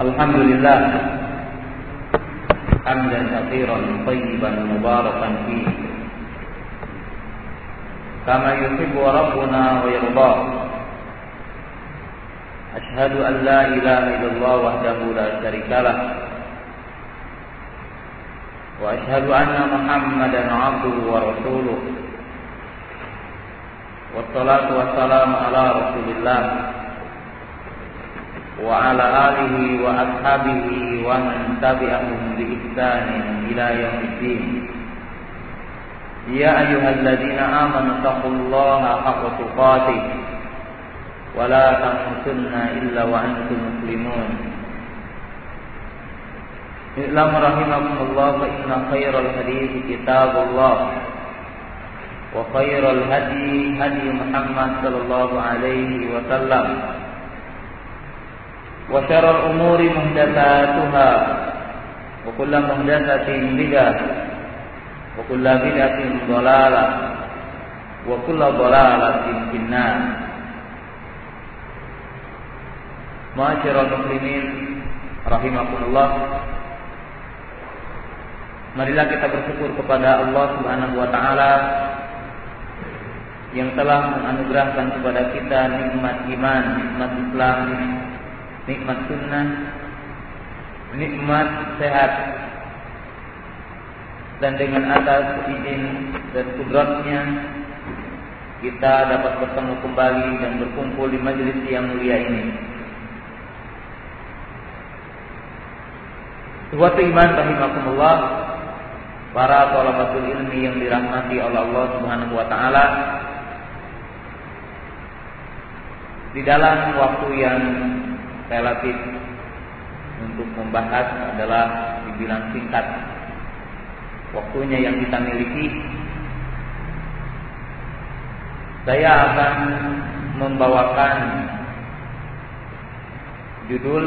الحمد لله حمدا كثيرا طيبا مباركا فيه. كما يحب ربنا ويرضاه أشهد أن لا إله إلا الله وحده لا شريك له. وأشهد أن محمدا عبده ورسوله. والصلاة والسلام على رسول الله وعلى آله وأصحابه ومن تبعهم بإحسان إلى يوم الدين يا أيها الذين آمنوا اتقوا الله حق تقاته ولا تموتن إلا وأنتم مسلمون اعلم رحمكم الله فإن خير الحديث كتاب الله وخير الهدي هدي محمد صلى الله عليه وسلم وشر الأمور محدثاتها وكل محدثة بدعة وكل بدعة ضلالة وكل ضلالة في النار معاشر المسلمين rahimakumullah Marilah kita bersyukur kepada Allah Subhanahu wa taala yang telah menganugerahkan kepada kita nikmat iman, nikmat Islam, nikmat sunnah, nikmat sehat, dan dengan atas izin dan kudratnya kita dapat bertemu kembali dan berkumpul di majelis yang mulia ini. Suatu iman rahimakumullah para talabatul ilmi yang dirahmati Allah Subhanahu wa taala di dalam waktu yang relatif untuk membahas adalah dibilang singkat. Waktunya yang kita miliki. Saya akan membawakan judul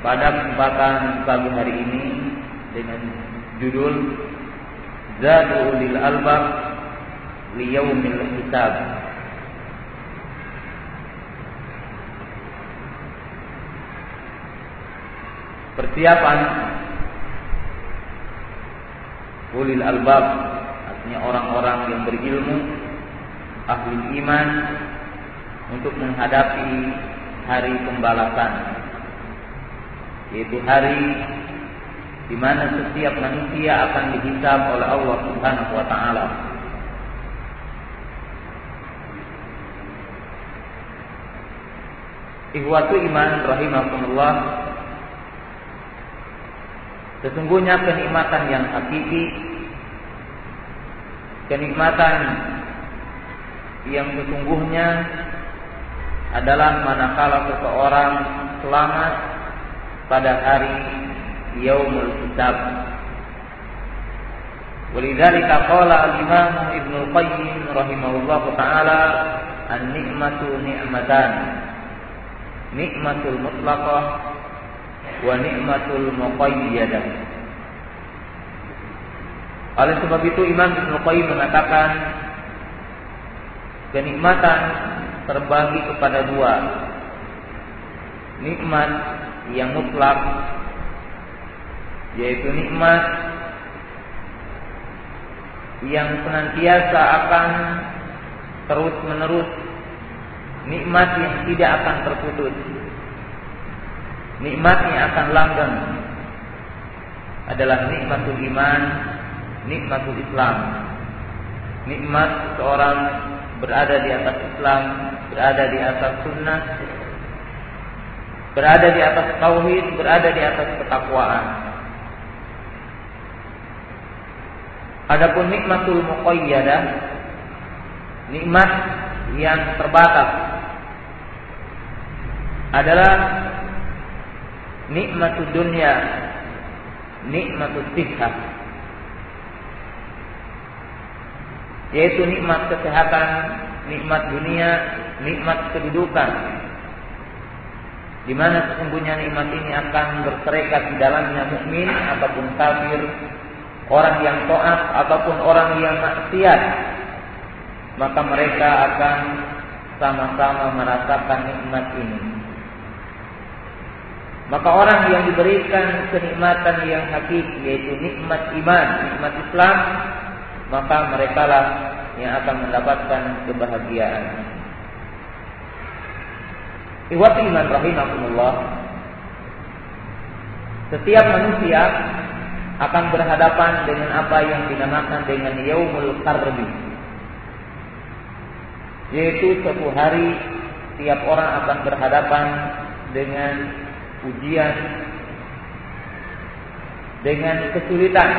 pada kesempatan pagi hari ini dengan judul Zadu ulil albab liyaumil hisab persiapan. Ulil albab artinya orang-orang yang berilmu ahli iman untuk menghadapi hari pembalasan. Yaitu hari di mana setiap manusia akan dihisab oleh Allah Subhanahu wa taala. Ikhwatu iman rahimakumullah Sesungguhnya kenikmatan yang hakiki Kenikmatan Yang sesungguhnya Adalah manakala seseorang selamat Pada hari Yaumul Hisab. Walidzalika qala al-Imam Ibnu Qayyim rahimahullahu taala an-nikmatu ni'matan. Nikmatul mutlaqah wa ni'matul muqayyadah. Oleh sebab itu Imam Ibnu Qayyim mengatakan kenikmatan terbagi kepada dua. Nikmat yang mutlak yaitu nikmat yang senantiasa akan terus menerus nikmat yang tidak akan terputus nikmatnya akan langgeng adalah nikmatul iman, nikmatul Islam. Nikmat seorang berada di atas Islam, berada di atas sunnah, berada di atas tauhid, berada di atas ketakwaan. Adapun nikmatul muqayyadah, nikmat yang terbatas adalah nikmatul dunia nikmatul sihah. Yaitu nikmat kesehatan nikmat dunia nikmat kedudukan. Di mana sesungguhnya nikmat ini akan berserikat di dalamnya mukmin ataupun kafir orang yang taat ataupun orang yang maksiat. Maka mereka akan sama-sama merasakan nikmat ini. Maka orang yang diberikan kenikmatan yang hakiki yaitu nikmat iman, nikmat Islam, maka mereka lah yang akan mendapatkan kebahagiaan. Iwati iman rahimahumullah. Setiap manusia akan berhadapan dengan apa yang dinamakan dengan yaumul karbi. Yaitu suatu hari tiap orang akan berhadapan dengan ujian dengan kesulitan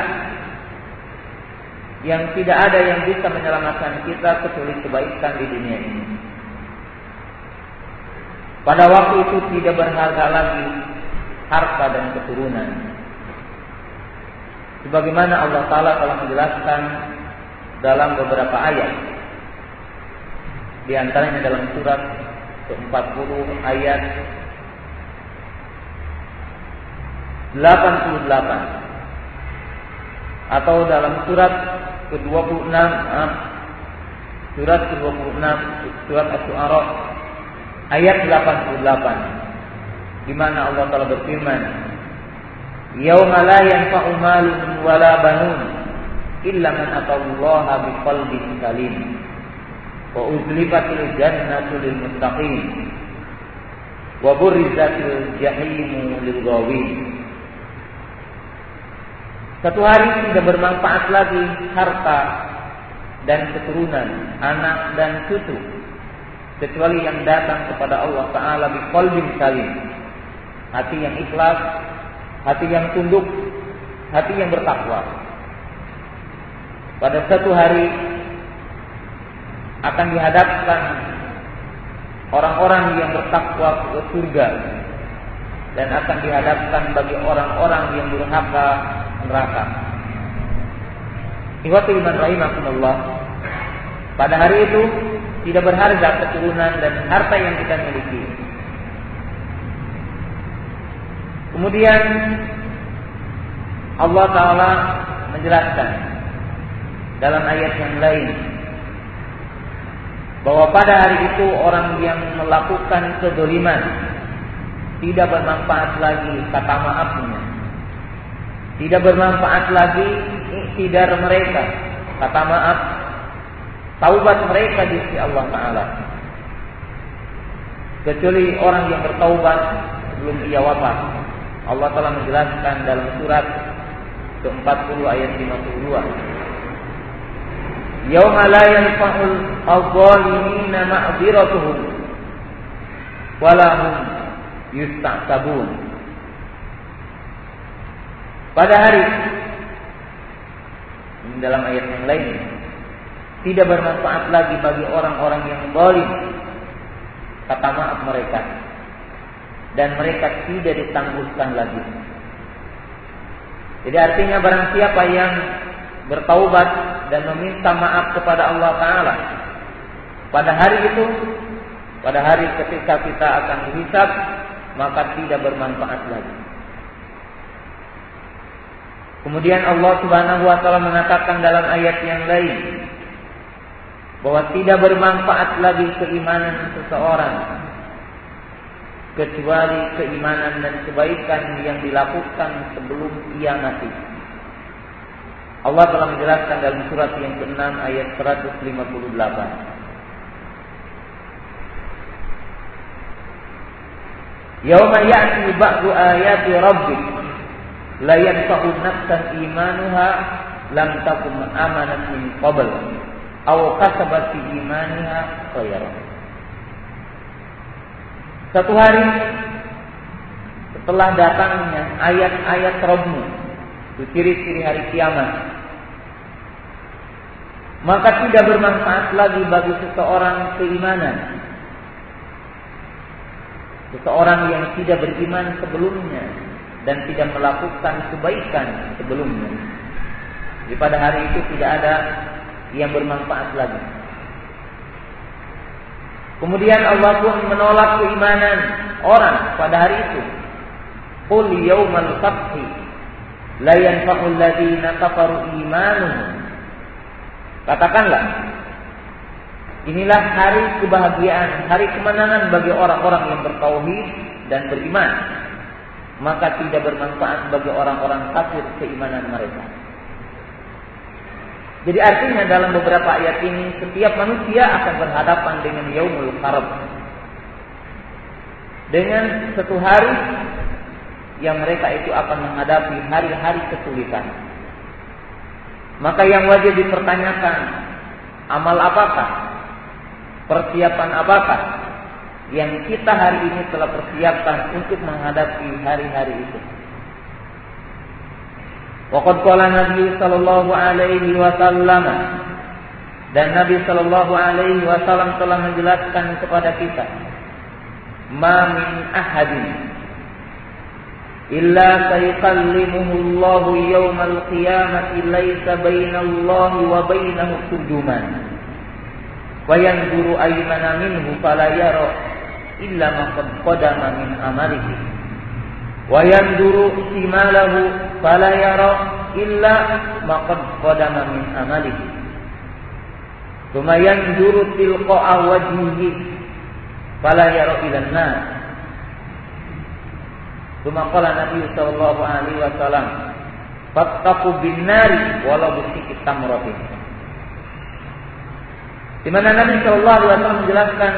yang tidak ada yang bisa menyelamatkan kita kecuali kebaikan di dunia ini. Pada waktu itu tidak berharga lagi harta dan keturunan. Sebagaimana Allah Ta'ala telah menjelaskan dalam beberapa ayat. Di antaranya dalam surat ke-40 ayat 88 atau dalam surat ke-26 ah, surat ke-26 surat Asy-Syu'ara ayat 88 di mana Allah Taala berfirman Yauma la yanfa'u malun wala banun illa man atallaha biqalbin salim. Wa uzlifatil jannatu lil muttaqin. Wa burrizatil jahimu lil ghawin satu hari tidak bermanfaat lagi harta dan keturunan, anak dan cucu kecuali yang datang kepada Allah Taala bi qalbin salim. Hati yang ikhlas, hati yang tunduk, hati yang bertakwa. Pada satu hari akan dihadapkan orang-orang yang bertakwa ke surga dan akan dihadapkan bagi orang-orang yang durhaka neraka. Ikhwati iman rahimakumullah. Pada hari itu tidak berharga keturunan dan harta yang kita miliki. Kemudian Allah Ta'ala menjelaskan dalam ayat yang lain bahwa pada hari itu orang yang melakukan kedoliman tidak bermanfaat lagi kata maafnya tidak bermanfaat lagi iktidar mereka. Kata maaf, taubat mereka di sisi Allah Ta'ala. Kecuali orang yang bertaubat sebelum ia wafat. Allah telah menjelaskan dalam surat ke-40 ayat 52. Yauma la yanfa'ul adh-dhalimina ma'dziratuhum wala hum yusta'tabun. Pada hari ini dalam ayat yang lain tidak bermanfaat lagi bagi orang-orang yang zalim kata maaf mereka dan mereka tidak ditangguhkan lagi. Jadi artinya barang siapa yang bertaubat dan meminta maaf kepada Allah Taala pada hari itu, pada hari ketika kita akan dihisab, maka tidak bermanfaat lagi. Kemudian Allah Subhanahu wa taala mengatakan dalam ayat yang lain bahwa tidak bermanfaat lagi keimanan seseorang kecuali keimanan dan kebaikan yang dilakukan sebelum ia mati. Allah telah menjelaskan dalam surat yang ke-6 ayat 158. Yauma ya'ti ba'du ayati rabbik la yanfa'u nafsan imanuha lam takum amanat min qabl aw kasabat fi imaniha. Satu hari setelah datangnya ayat-ayat Rabbmu, itu ciri-ciri hari kiamat, maka tidak bermanfaat lagi bagi seseorang keimanan. Seseorang yang tidak beriman sebelumnya dan tidak melakukan kebaikan sebelumnya. Jadi pada hari itu tidak ada yang bermanfaat lagi. Kemudian Allah pun menolak keimanan orang pada hari itu. Qul yaumal fathi la yanfa'u alladziina kafaru imanuhum. Katakanlah Inilah hari kebahagiaan, hari kemenangan bagi orang-orang yang bertauhid dan beriman. Maka tidak bermanfaat bagi orang-orang kafir keimanan mereka. Jadi artinya dalam beberapa ayat ini setiap manusia akan berhadapan dengan yaumul qarab. Dengan satu hari yang mereka itu akan menghadapi hari-hari kesulitan. Maka yang wajib dipertanyakan amal apakah persiapan apakah yang kita hari ini telah persiapkan untuk menghadapi hari-hari itu. Waqad qala Nabi sallallahu alaihi wasallam dan Nabi sallallahu alaihi wasallam telah menjelaskan kepada kita ma min ahadin illa sayqallimuhu Allahu yaumal qiyamati laisa bainallahi wa bainahu turjuman wa yanzuru aymana minhu fala yara illa ma qad qadama min amalihi wa yanduru imalahu fala yara illa ma qad qadama min amalihi thumma yanduru tilqa wajhihi fala yara ila an-nas thumma qala nabi sallallahu alaihi wasallam fattaqu bin nari walau bisiki tamratin di mana Nabi Shallallahu Alaihi Wasallam menjelaskan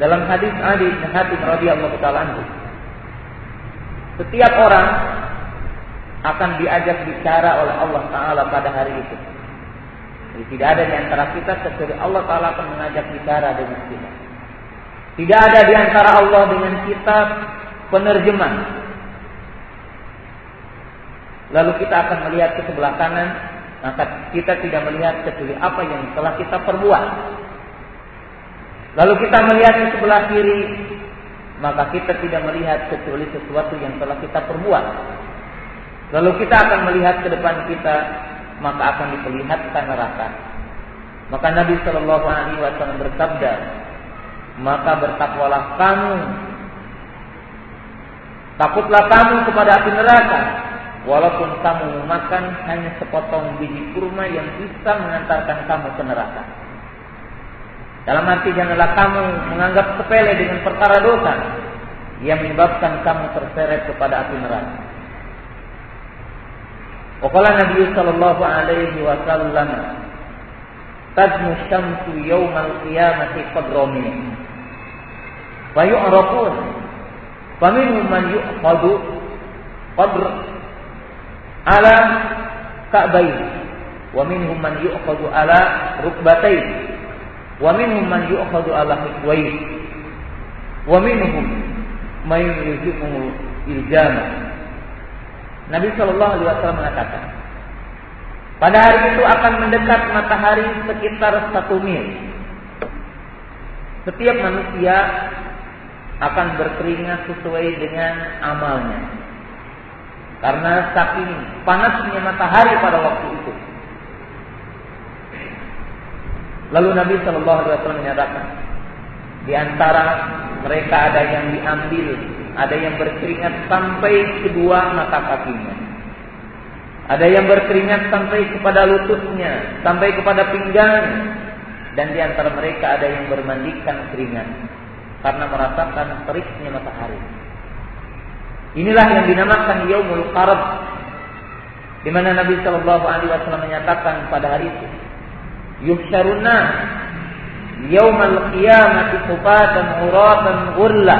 dalam hadis Ali bin Hatim radhiyallahu taala setiap orang akan diajak bicara oleh Allah Taala pada hari itu. Jadi tidak ada di antara kita kecuali Allah Taala akan mengajak bicara dengan kita. Tidak ada di antara Allah dengan kita penerjemah. Lalu kita akan melihat ke sebelah kanan maka kita tidak melihat kecuali apa yang telah kita perbuat. Lalu kita melihat di sebelah kiri, maka kita tidak melihat kecuali sesuatu yang telah kita perbuat. Lalu kita akan melihat ke depan kita, maka akan diperlihatkan neraka. Maka Nabi Shallallahu Alaihi Wasallam bersabda, maka bertakwalah kamu, takutlah kamu kepada api neraka, Walaupun kamu makan hanya sepotong biji kurma yang bisa mengantarkan kamu ke neraka. Dalam arti janganlah kamu menganggap sepele dengan perkara dosa. Yang menyebabkan kamu terseret kepada api neraka. Wakala Nabi sallallahu alaihi wasallam Tadmu syamsu yawmal qiyamati qadromin. Wa yu'rafun. Faminhum man yu'khadu qadr ala ka'bayn. Wa minhum man yu'khadhu ala rukbatayn wa minhum man yu'khadhu ala hikwayn. Wa minhum man yuzimu iljama Nabi Shallallahu Alaihi Wasallam mengatakan pada hari itu akan mendekat matahari sekitar satu mil. Setiap manusia akan berkeringat sesuai dengan amalnya. Karena saking panasnya matahari pada waktu itu. Lalu Nabi Shallallahu Alaihi Wasallam menyatakan, di antara mereka ada yang diambil, ada yang berkeringat sampai kedua mata kakinya. Ada yang berkeringat sampai kepada lututnya, sampai kepada pinggang, dan di antara mereka ada yang bermandikan keringat karena merasakan teriknya matahari. Inilah yang dinamakan Yaumul Qarab di mana Nabi Shallallahu alaihi wasallam menyatakan pada hari itu yuhsyaruna yaumal qiyamati dan uratan ghurla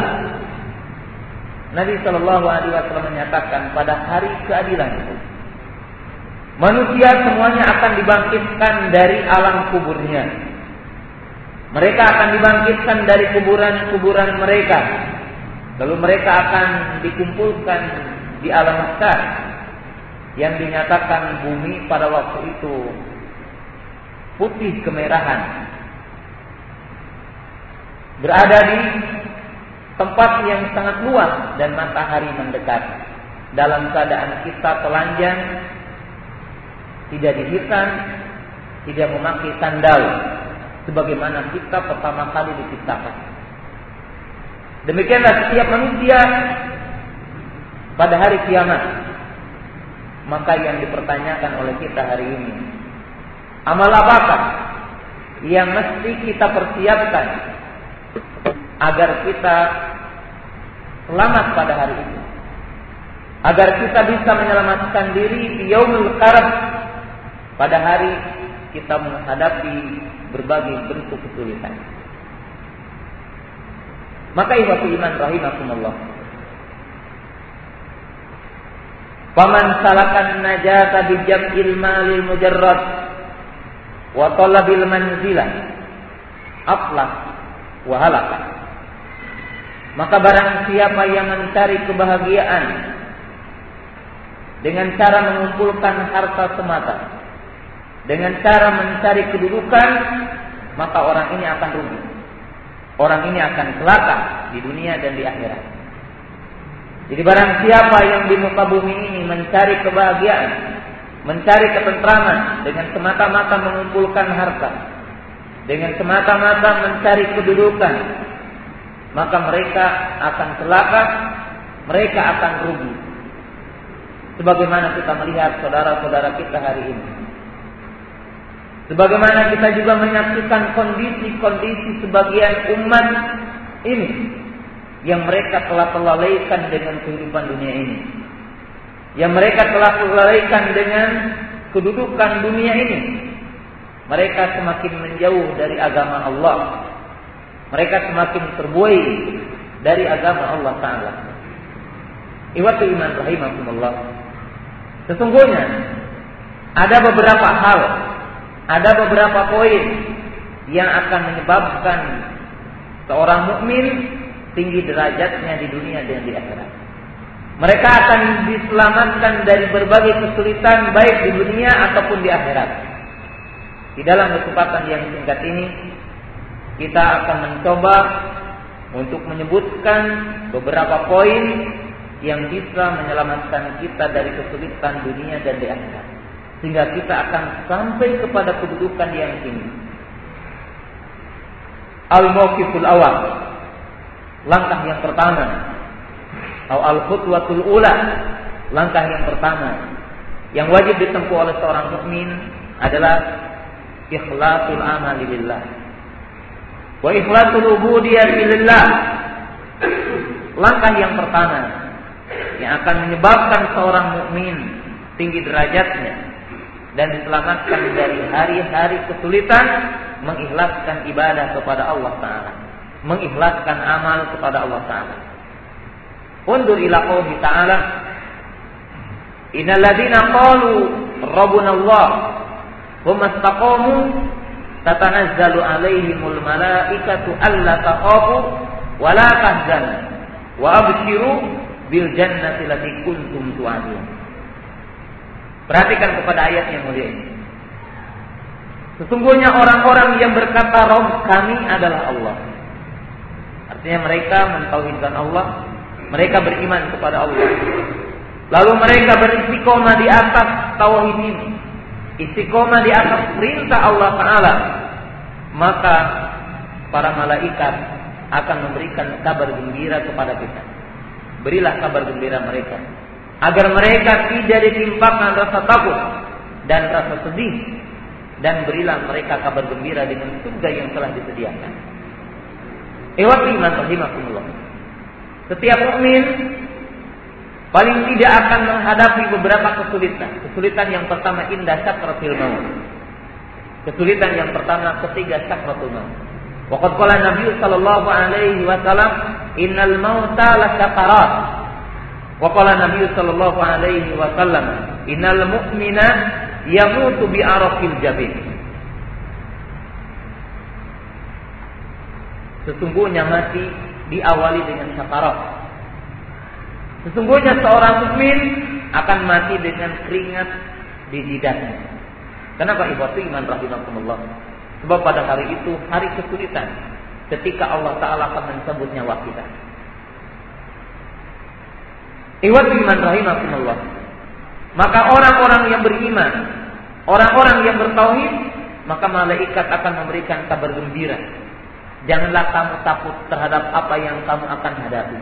Nabi Shallallahu alaihi wasallam menyatakan pada hari keadilan itu manusia semuanya akan dibangkitkan dari alam kuburnya. Mereka akan dibangkitkan dari kuburan-kuburan mereka. Lalu mereka akan dikumpulkan di alam mahsyar yang dinyatakan bumi pada waktu itu putih kemerahan. Berada di tempat yang sangat luas dan matahari mendekat. Dalam keadaan kita telanjang, tidak dihitam, tidak memakai sandal, sebagaimana kita pertama kali diciptakan. Demikianlah setiap manusia pada hari kiamat. Maka yang dipertanyakan oleh kita hari ini, amal apakah yang mesti kita persiapkan agar kita selamat pada hari itu. Agar kita bisa menyelamatkan diri di yaumul qarab pada hari kita menghadapi berbagai bentuk kesulitan. Maka ibu iman rahimakumullah. Faman salakan najata bi jam'il malil mujarrad wa talabil manzilah aflah wa halaka. Maka barang siapa yang mencari kebahagiaan dengan cara mengumpulkan harta semata, dengan cara mencari kedudukan, maka orang ini akan rugi. Orang ini akan celaka di dunia dan di akhirat. Jadi barang siapa yang di muka bumi ini mencari kebahagiaan, mencari ketentraman dengan semata-mata mengumpulkan harta, dengan semata-mata mencari kedudukan, maka mereka akan celaka, mereka akan rugi. Sebagaimana kita melihat saudara-saudara kita hari ini. Sebagaimana kita juga menyaksikan kondisi-kondisi sebagian umat ini yang mereka telah melalaikan dengan kehidupan dunia ini. Yang mereka telah melalaikan dengan kedudukan dunia ini. Mereka semakin menjauh dari agama Allah. Mereka semakin terbuai dari agama Allah Ta'ala. Iwatu iman rahimahumullah. Sesungguhnya ada beberapa hal ada beberapa poin yang akan menyebabkan seorang mukmin tinggi derajatnya di dunia dan di akhirat. Mereka akan diselamatkan dari berbagai kesulitan baik di dunia ataupun di akhirat. Di dalam kesempatan yang singkat ini kita akan mencoba untuk menyebutkan beberapa poin yang bisa menyelamatkan kita dari kesulitan dunia dan di akhirat sehingga kita akan sampai kepada kedudukan yang tinggi. Al-mawqiful awal. Langkah yang pertama. Atau al-khutwatul ula. Langkah yang pertama yang wajib ditempuh oleh seorang mukmin adalah ikhlasul amali lillah. Wa ikhlasul ubudiyyah lillah. Langkah yang pertama yang akan menyebabkan seorang mukmin tinggi derajatnya dan diselamatkan dari hari-hari kesulitan mengikhlaskan ibadah kepada Allah taala mengikhlaskan amal kepada Allah taala undur ila qouli ta'ala innal ladzina qalu rabbuna Allah hum istaqamu tatanazzalu alaihimul malaikatu alla taqafu wa la tahzanu wa abshiru bil jannati allati kuntum tu'adun Perhatikan kepada ayat yang mulia ini. Sesungguhnya orang-orang yang berkata Rob kami adalah Allah. Artinya mereka mentauhidkan Allah. Mereka beriman kepada Allah. Lalu mereka beristiqomah di atas tauhid ini. Istiqomah di atas perintah Allah Ta'ala. Maka para malaikat akan memberikan kabar gembira kepada kita. Berilah kabar gembira mereka agar mereka tidak ditimpakan rasa takut dan rasa sedih dan berilah mereka kabar gembira dengan surga yang telah disediakan. Ewat iman rahimakumullah. Setiap mukmin paling tidak akan menghadapi beberapa kesulitan. Kesulitan yang pertama indah sakratul maut. Kesulitan yang pertama ketiga sakratul maut. Waqad qala Nabi sallallahu alaihi wasallam, "Innal mauta lasakarat." Wa qala Nabi sallallahu alaihi wasallam, "Innal mu'mina yamutu bi arafil jabin." Sesungguhnya mati diawali dengan sakarat. Sesungguhnya seorang mukmin akan mati dengan keringat di jidatnya. Kenapa ibu iman rahimakumullah? Sebab pada hari itu hari kesulitan ketika Allah Ta'ala akan mencabut nyawa kita. Iwat iman rahimakumullah. Maka orang-orang yang beriman, orang-orang yang bertauhid, maka malaikat akan memberikan kabar gembira. Janganlah kamu takut terhadap apa yang kamu akan hadapi.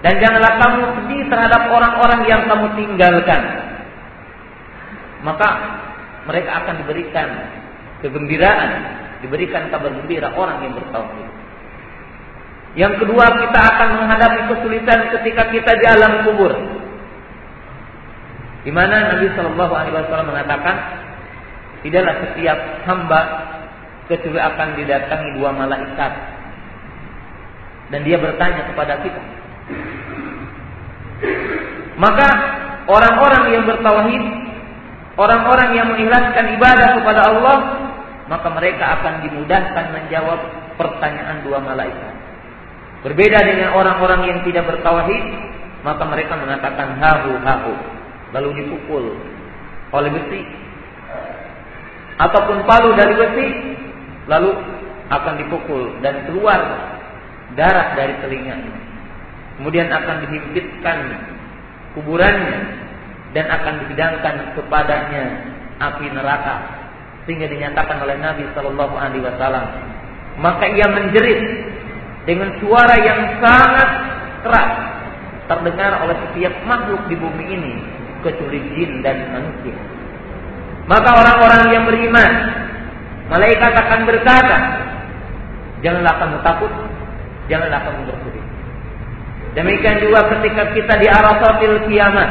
Dan janganlah kamu sedih terhadap orang-orang yang kamu tinggalkan. Maka mereka akan diberikan kegembiraan, diberikan kabar gembira orang yang bertauhid. Yang kedua, kita akan menghadapi kesulitan ketika kita di alam kubur. Di mana Nabi Shallallahu Alaihi Wasallam mengatakan, tidaklah setiap hamba kecuali akan didatangi dua malaikat dan dia bertanya kepada kita. Maka orang-orang yang bertauhid, orang-orang yang mengikhlaskan ibadah kepada Allah, maka mereka akan dimudahkan menjawab pertanyaan dua malaikat. Berbeda dengan orang-orang yang tidak bertauhid, maka mereka mengatakan hahu hahu, lalu dipukul oleh besi ataupun palu dari besi, lalu akan dipukul dan keluar darah dari telinganya. Kemudian akan dihimpitkan kuburannya dan akan dihidangkan kepadanya api neraka. Sehingga dinyatakan oleh Nabi Shallallahu Alaihi Wasallam. Maka ia menjerit dengan suara yang sangat keras terdengar oleh setiap makhluk di bumi ini kecuali jin dan manusia. Maka orang-orang yang beriman malaikat akan berkata janganlah kamu takut janganlah kamu bersedih Demikian juga ketika kita di Arafatil kiamat.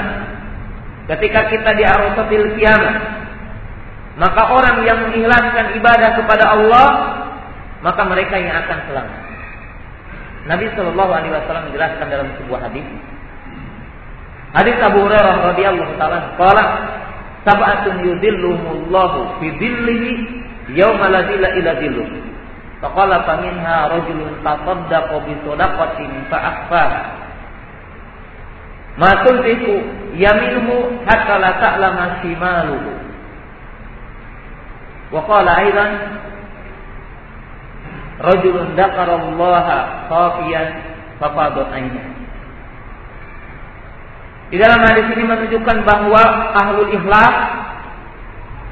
Ketika kita di Arafatil kiamat, maka orang yang mengikhlaskan ibadah kepada Allah, maka mereka yang akan selamat. Nabi Shallallahu Alaihi Wasallam menjelaskan dalam sebuah hadis. Hadis Abu Hurairah radhiyallahu taala qala sab'atun yudhilluhumullahu fi dhillihi yauma la illa dhilluh. Faqala faminha rajulun tasaddaqa bi sadaqatin fa akhfaha. Ma tunfiqu yaminuhu hatta la ta'lama shimaluhu. Wa qala aidan rajulun dzakara Allah khafiyan fafadat ainah. Di dalam hadis ini menunjukkan bahwa ahlul ikhlas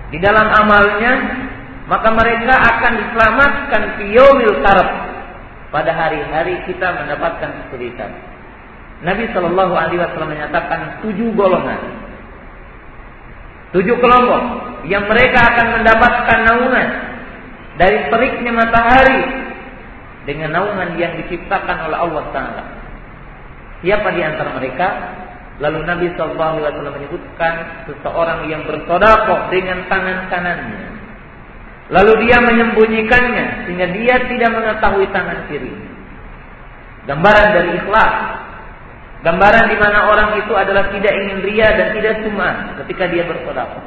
di dalam amalnya maka mereka akan diselamatkan fiyomil karab pada hari-hari kita mendapatkan kesulitan. Nabi Shallallahu Alaihi Wasallam menyatakan tujuh golongan, tujuh kelompok yang mereka akan mendapatkan naungan dari teriknya matahari dengan naungan yang diciptakan oleh Allah Taala. Siapa di antara mereka? Lalu Nabi Shallallahu Alaihi Wasallam menyebutkan seseorang yang bersodakoh dengan tangan kanannya Lalu dia menyembunyikannya sehingga dia tidak mengetahui tangan kiri. Gambaran dari ikhlas. Gambaran di mana orang itu adalah tidak ingin ria dan tidak cuma ketika dia bersedekah.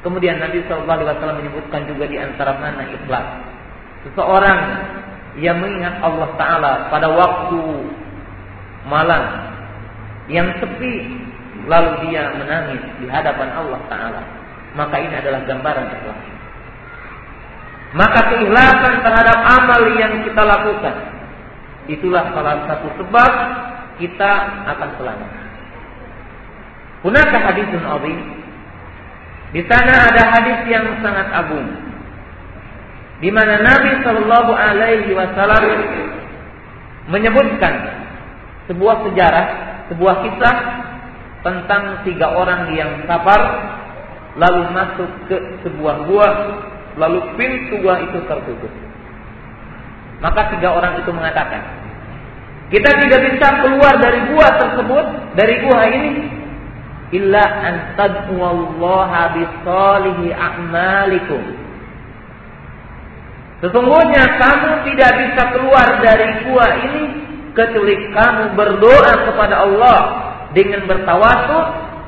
Kemudian Nabi Shallallahu Alaihi Wasallam menyebutkan juga di antara mana ikhlas. Seseorang yang mengingat Allah Taala pada waktu malam yang sepi, lalu dia menangis di hadapan Allah Taala. Maka ini adalah gambaran ikhlas. Maka keikhlasan terhadap amal yang kita lakukan itulah salah satu sebab kita akan selamat. Hunaka hadisun azim. Di sana ada hadis yang sangat agung. Di mana Nabi Shallallahu alaihi wasallam menyebutkan sebuah sejarah, sebuah kisah tentang tiga orang yang sabar lalu masuk ke sebuah gua lalu pintu gua itu tertutup. Maka tiga orang itu mengatakan, kita tidak bisa keluar dari gua tersebut, dari gua ini, illa an tad'ullaha bisalihi a'malikum. Sesungguhnya kamu tidak bisa keluar dari gua ini kecuali kamu berdoa kepada Allah dengan bertawasul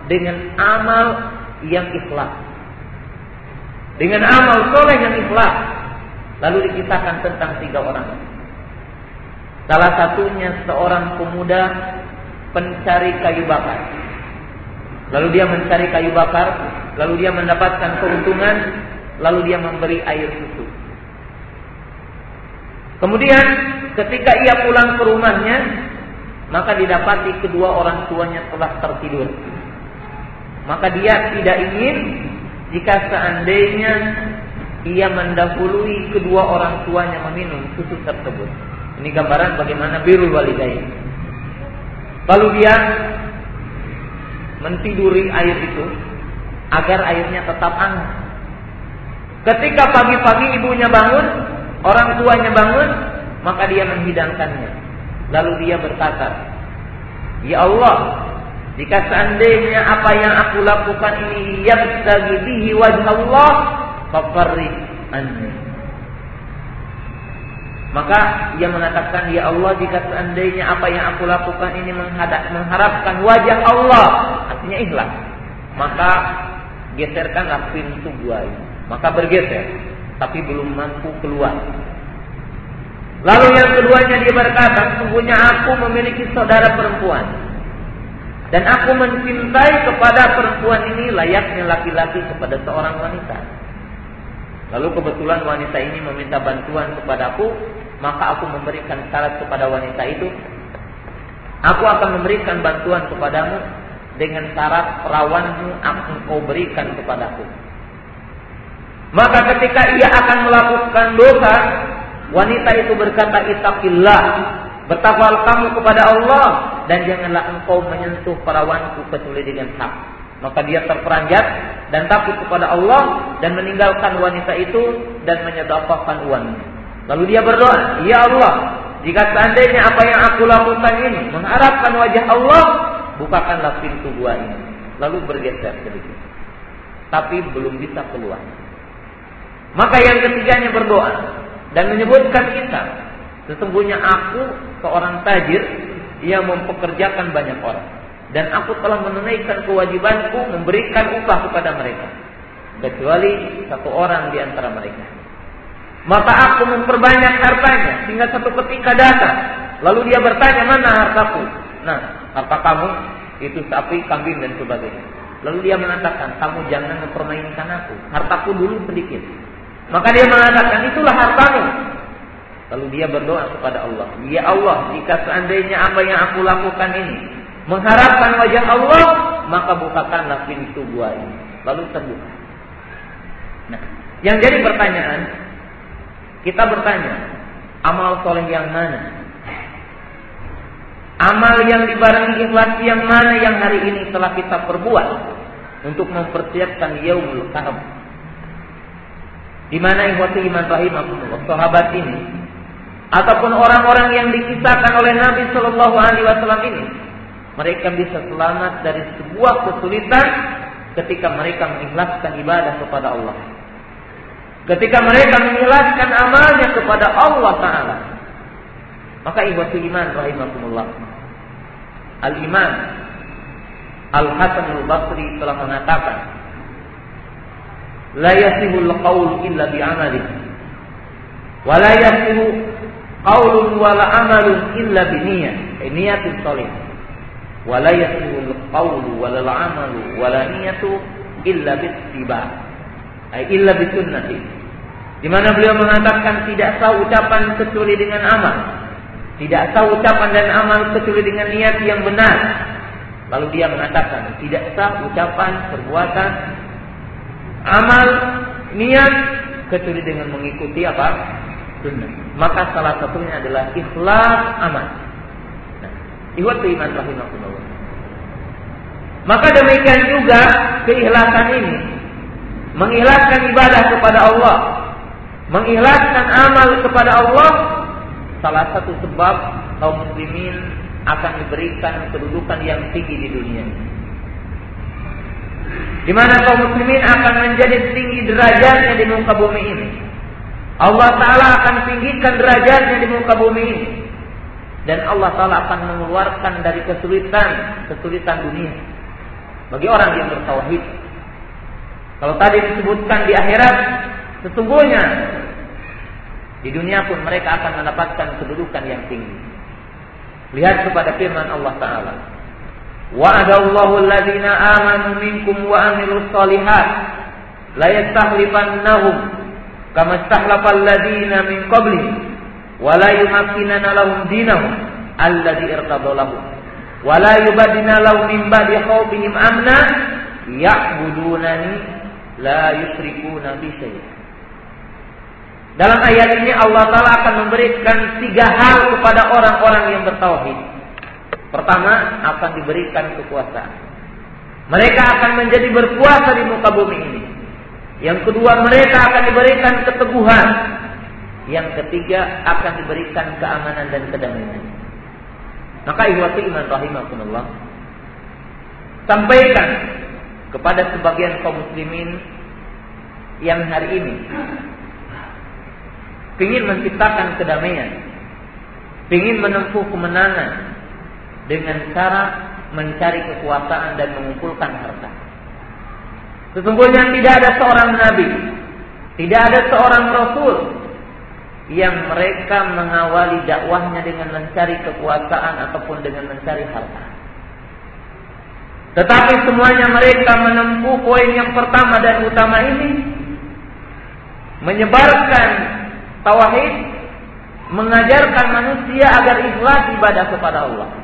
dengan amal yang ikhlas dengan amal soleh yang ikhlas. Lalu dikisahkan tentang tiga orang. Salah satunya seorang pemuda pencari kayu bakar. Lalu dia mencari kayu bakar, lalu dia mendapatkan keuntungan, lalu dia memberi air susu. Kemudian ketika ia pulang ke rumahnya, maka didapati kedua orang tuanya telah tertidur. Maka dia tidak ingin jika seandainya ia mendahului kedua orang tuanya meminum susu tersebut. Ini gambaran bagaimana birul walidain. Lalu dia mentiduri air itu agar airnya tetap hangat. Ketika pagi-pagi ibunya bangun, orang tuanya bangun, maka dia menghidangkannya. Lalu dia berkata, Ya Allah, jika seandainya apa yang aku lakukan ini yabtagi bihi wajah Allah, fafarrih anni. Maka ia mengatakan, Ya Allah, jika seandainya apa yang aku lakukan ini menghadap, mengharapkan wajah Allah, artinya ikhlas, maka geserkanlah pintu gua ini. Maka bergeser, tapi belum mampu keluar. Lalu yang keduanya dia berkata, sungguhnya aku memiliki saudara perempuan. Dan aku mencintai kepada perempuan ini layaknya laki-laki kepada seorang wanita. Lalu kebetulan wanita ini meminta bantuan kepadaku, maka aku memberikan syarat kepada wanita itu. Aku akan memberikan bantuan kepadamu dengan syarat perawanmu akan kau berikan kepadaku. Maka ketika ia akan melakukan dosa, Wanita itu berkata, Ittaqillah. Bertawal kamu kepada Allah. Dan janganlah engkau menyentuh perawanku kecuali dengan hak. Maka dia terperanjat dan takut kepada Allah. Dan meninggalkan wanita itu. Dan menyedapahkan uangnya. Lalu dia berdoa, Ya Allah, jika seandainya apa yang aku lakukan ini mengharapkan wajah Allah, bukakanlah pintu gua ini. Lalu bergeser sedikit. Tapi belum bisa keluar. Maka yang ketiganya berdoa, dan menyebutkan kita sesungguhnya aku seorang tajir yang mempekerjakan banyak orang. Dan aku telah menunaikan kewajibanku memberikan upah kepada mereka. Kecuali satu orang di antara mereka. Maka aku memperbanyak hartanya sehingga satu ketika datang. Lalu dia bertanya mana hartaku? Nah harta kamu itu sapi kambing dan sebagainya. Lalu dia mengatakan kamu jangan mempermainkan aku. Hartaku dulu sedikit. Maka dia mengatakan itulah hartamu. Lalu dia berdoa kepada Allah. Ya Allah, jika seandainya apa yang aku lakukan ini mengharapkan wajah Allah, maka bukakanlah pintu gua ini. Lalu terbuka. Nah, yang jadi pertanyaan, kita bertanya, amal soleh yang mana? Amal yang dibarengi ikhlas yang mana yang hari ini telah kita perbuat untuk mempersiapkan yaumul kahf di mana ikhwati iman rahimahumullah, sahabat ini ataupun orang-orang yang dikisahkan oleh Nabi Shallallahu alaihi wasallam ini, mereka bisa selamat dari sebuah kesulitan ketika mereka mengikhlaskan ibadah kepada Allah. Ketika mereka mengikhlaskan amalnya kepada Allah taala. Maka ikhwati iman rahimahumullah. Al-Imam Al-Hasan Al-Basri telah mengatakan la yasihul illa bi amali qaulun wa la amalun illa bi niyyah niyatin salih wa la yasihul qaulu wa la amalu wa la niyatu illa bi ittiba ay illa bi sunnati di mana beliau mengatakan tidak sah ucapan kecuali dengan amal. Tidak sah ucapan dan amal kecuali dengan niat yang benar. Lalu dia mengatakan tidak sah ucapan perbuatan amal, niat kecuali dengan mengikuti apa? Sunnah. Maka salah satunya adalah ikhlas amal. Nah, ihwat iman rahimahullah. Maka demikian juga keikhlasan ini mengikhlaskan ibadah kepada Allah, mengikhlaskan amal kepada Allah salah satu sebab kaum muslimin akan diberikan kedudukan yang tinggi di dunia di mana kaum muslimin akan menjadi tinggi derajatnya di muka bumi ini. Allah Ta'ala akan tinggikan derajatnya di muka bumi. Dan Allah Ta'ala akan mengeluarkan dari kesulitan, kesulitan dunia. Bagi orang yang bertauhid. Kalau tadi disebutkan di akhirat, sesungguhnya di dunia pun mereka akan mendapatkan kedudukan yang tinggi. Lihat kepada firman Allah Ta'ala. Wa'adallahu alladhina amanu minkum wa amilus salihat la yastakhlifannahum kama istakhlafa alladhina min qablihim wa la yumakkinana lahum dinahum alladhi irtada lahum wa la yubaddina lahum min ba'di khawfihim amna ya'budunani la yusyrikuna bi Dalam ayat ini Allah Ta'ala akan memberikan tiga hal kepada orang-orang yang bertauhid. Pertama, akan diberikan kekuasaan. Mereka akan menjadi berkuasa di muka bumi ini. Yang kedua, mereka akan diberikan keteguhan. Yang ketiga, akan diberikan keamanan dan kedamaian. Maka ihwati iman rahimahumullah. Sampaikan kepada sebagian kaum muslimin yang hari ini ingin menciptakan kedamaian, ingin menempuh kemenangan dengan cara mencari kekuasaan dan mengumpulkan harta. Sesungguhnya tidak ada seorang nabi, tidak ada seorang rasul yang mereka mengawali dakwahnya dengan mencari kekuasaan ataupun dengan mencari harta. Tetapi semuanya mereka menempuh poin yang pertama dan utama ini menyebarkan tauhid, mengajarkan manusia agar ikhlas ibadah kepada Allah.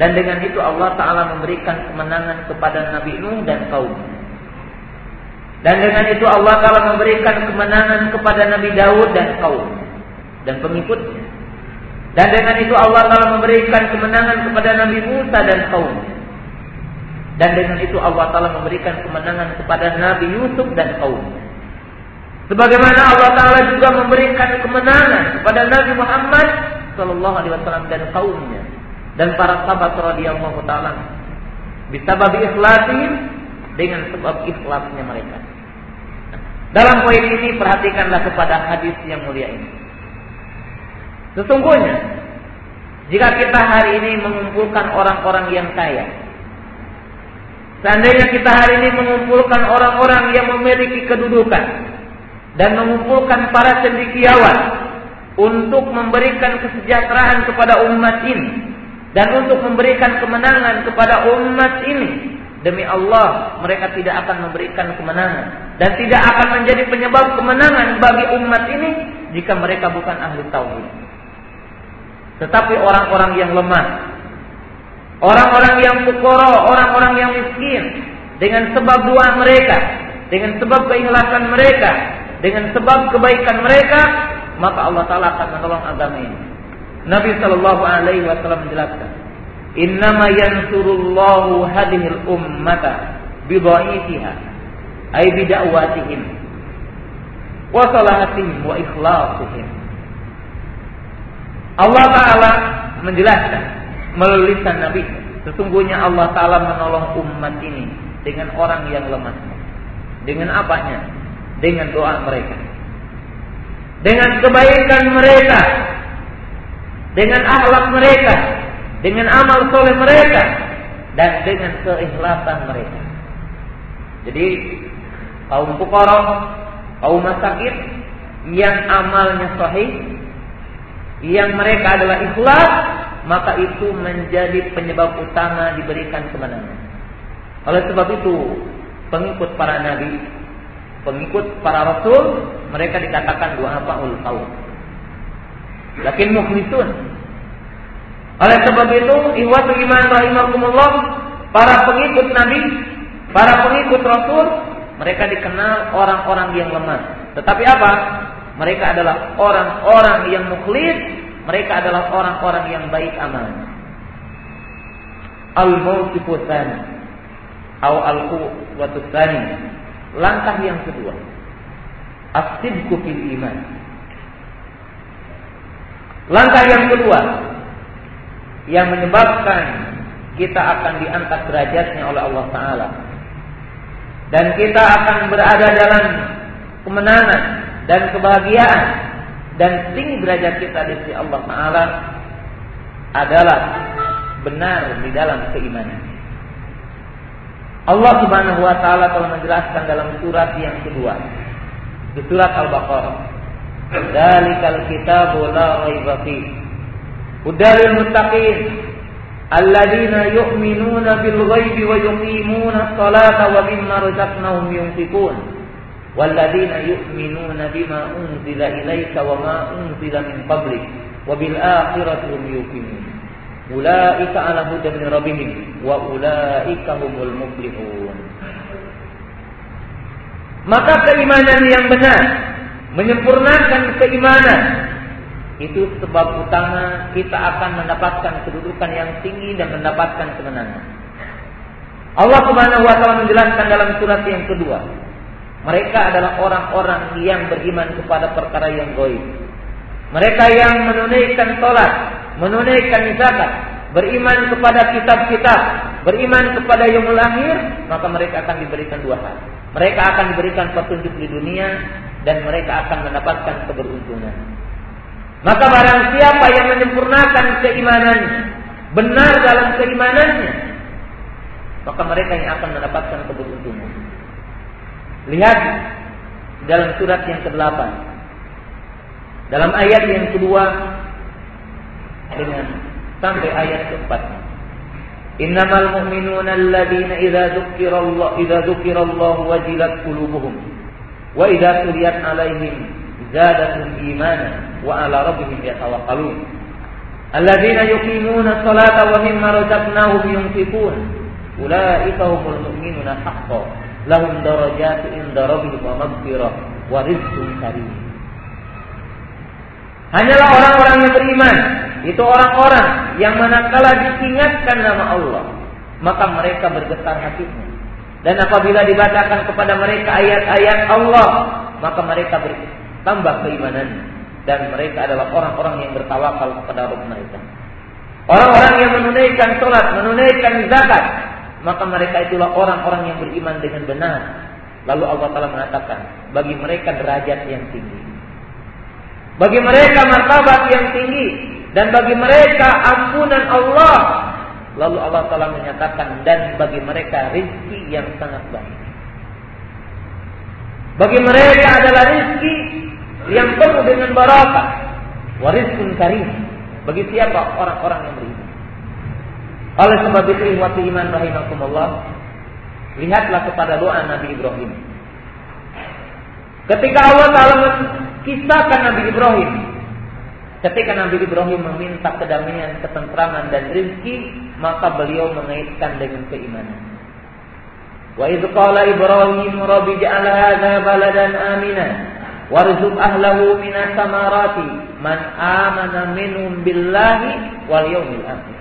Dan dengan itu Allah Ta'ala memberikan kemenangan kepada Nabi Nuh dan kaum. Dan dengan itu Allah Ta'ala memberikan kemenangan kepada Nabi Daud dan kaum. Dan pengikutnya. Dan dengan itu Allah Ta'ala memberikan kemenangan kepada Nabi Musa dan kaum. Dan dengan itu Allah Ta'ala memberikan kemenangan kepada Nabi Yusuf dan kaum. Sebagaimana Allah Ta'ala juga memberikan kemenangan kepada Nabi Muhammad Sallallahu Alaihi Wasallam dan kaumnya dan para sahabat radhiyallahu taala bagi ikhlasihim dengan sebab ikhlasnya mereka. Dalam poin ini perhatikanlah kepada hadis yang mulia ini. Sesungguhnya jika kita hari ini mengumpulkan orang-orang yang kaya, seandainya kita hari ini mengumpulkan orang-orang yang memiliki kedudukan dan mengumpulkan para cendekiawan untuk memberikan kesejahteraan kepada umat ini, dan untuk memberikan kemenangan kepada umat ini. Demi Allah, mereka tidak akan memberikan kemenangan dan tidak akan menjadi penyebab kemenangan bagi umat ini jika mereka bukan ahli tauhid. Tetapi orang-orang yang lemah, orang-orang yang fukara, orang-orang yang miskin dengan sebab doa mereka, dengan sebab keikhlasan mereka, dengan sebab kebaikan mereka, maka Allah taala akan menolong agama ini. Nabi Shallallahu Alaihi Wasallam menjelaskan, Innama yansurullahu hadhil ummata bidha'ifiha ay bida'watihim wa salahatihim wa ikhlasihim. Allah Ta'ala menjelaskan melalui Nabi sesungguhnya Allah Ta'ala menolong umat ini dengan orang yang lemah dengan apanya? dengan doa mereka dengan kebaikan mereka dengan akhlak mereka, dengan amal soleh mereka, dan dengan keikhlasan mereka. Jadi kaum fukara, kaum masakin yang amalnya sahih, yang mereka adalah ikhlas, maka itu menjadi penyebab utama diberikan kemenangan. Oleh sebab itu, pengikut para nabi, pengikut para rasul, mereka dikatakan dua apa ul Lakin mukhlisun. Oleh sebab itu, ihwatu iman rahimakumullah, para pengikut Nabi, para pengikut Rasul, mereka dikenal orang-orang yang lemah. Tetapi apa? Mereka adalah orang-orang yang mukhlis, mereka adalah orang-orang yang baik amal. Al-mawqifu atau al-quwwatu Langkah yang kedua. As-sidqu fil iman Langkah yang kedua yang menyebabkan kita akan diangkat derajatnya oleh Allah Taala dan kita akan berada dalam kemenangan dan kebahagiaan dan tinggi derajat kita di sisi Allah Taala adalah benar di dalam keimanan. Allah Subhanahu wa taala telah menjelaskan dalam surat yang kedua. Di surat Al-Baqarah Dzalikal kitabu la raiba fihi. Hudal muttaqin alladzina yu'minuna bil ghaibi wa yuqimuna as-salata wa mimma razaqnahum yunfiqun. Walladzina yu'minuna bima unzila ilaika wa ma unzila min qablik wa bil akhirati hum yuqinun. Ulaika ala hudan min rabbihim wa ulaika humul muflihun. Maka keimanan yang benar menyempurnakan keimanan itu sebab utama kita akan mendapatkan kedudukan yang tinggi dan mendapatkan kemenangan. Allah Subhanahu wa taala menjelaskan dalam surat yang kedua, Mereka adalah orang-orang yang beriman kepada perkara yang goib. Mereka yang menunaikan sholat, menunaikan zakat, beriman kepada kitab-kitab, beriman kepada yang akhir, maka mereka akan diberikan dua hal. Mereka akan diberikan petunjuk di dunia dan mereka akan mendapatkan keberuntungan. Maka barang siapa yang menyempurnakan keimanannya, benar dalam keimanannya, maka mereka yang akan mendapatkan keberuntungan. Lihat dalam surat yang ke-8. Dalam ayat yang kedua dengan sampai ayat keempat. Innamal mu'minuna alladziina idza dzukira Allah idza dzukira Allah wajilat qulubuhum wa idza tuliyat 'alaihim zadatuhum imanan wa 'ala rabbihim yatawakkalun. Alladziina yuqimuna as-salata wa mimma razaqnahum yunfiqun. Ulaika humul mu'minuna haqqan. Lahum darajatu inda rabbihim wa maghfirah wa rizqun karim. Hanyalah orang-orang yang beriman. Itu orang-orang yang manakala diingatkan nama Allah. Maka mereka bergetar hatinya. Dan apabila dibacakan kepada mereka ayat-ayat Allah. Maka mereka bertambah keimanannya. Dan mereka adalah orang-orang yang bertawakal kepada Rabb mereka. Orang-orang yang menunaikan sholat, menunaikan zakat. Maka mereka itulah orang-orang yang beriman dengan benar. Lalu Allah Ta'ala mengatakan, bagi mereka derajat yang tinggi. Bagi mereka martabat yang tinggi dan bagi mereka ampunan Allah. Lalu Allah Taala menyatakan dan bagi mereka rizki yang sangat baik. Bagi mereka adalah rizki yang penuh dengan barakah. Warisun karim. Bagi siapa orang-orang yang beriman. Oleh sebab itu waktu iman rahimakumullah. Lihatlah kepada doa Nabi Ibrahim. Ketika Allah Ta'ala Kisahkan Nabi Ibrahim. Ketika Nabi Ibrahim meminta kedamaian, ketentraman dan rezeki, maka beliau mengaitkan dengan keimanan. Wa idh qala Ibrahim rabbi ja'al hadha baladan amina warzuq ahlahu minas samarati man amana minhum billahi wal yawmil akhir.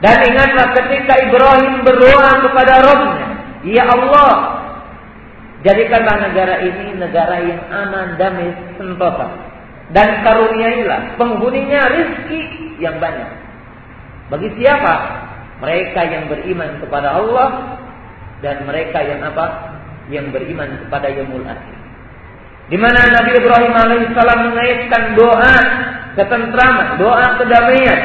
Dan ingatlah ketika Ibrahim berdoa kepada Rabbnya, Ya Allah, Jadikanlah negara ini negara yang aman, damai, sentosa. Dan karuniailah penghuninya rizki yang banyak. Bagi siapa? Mereka yang beriman kepada Allah dan mereka yang apa? Yang beriman kepada Yaumul Akhir. Di mana Nabi Ibrahim alaihissalam mengaitkan doa ketentraman, doa kedamaian,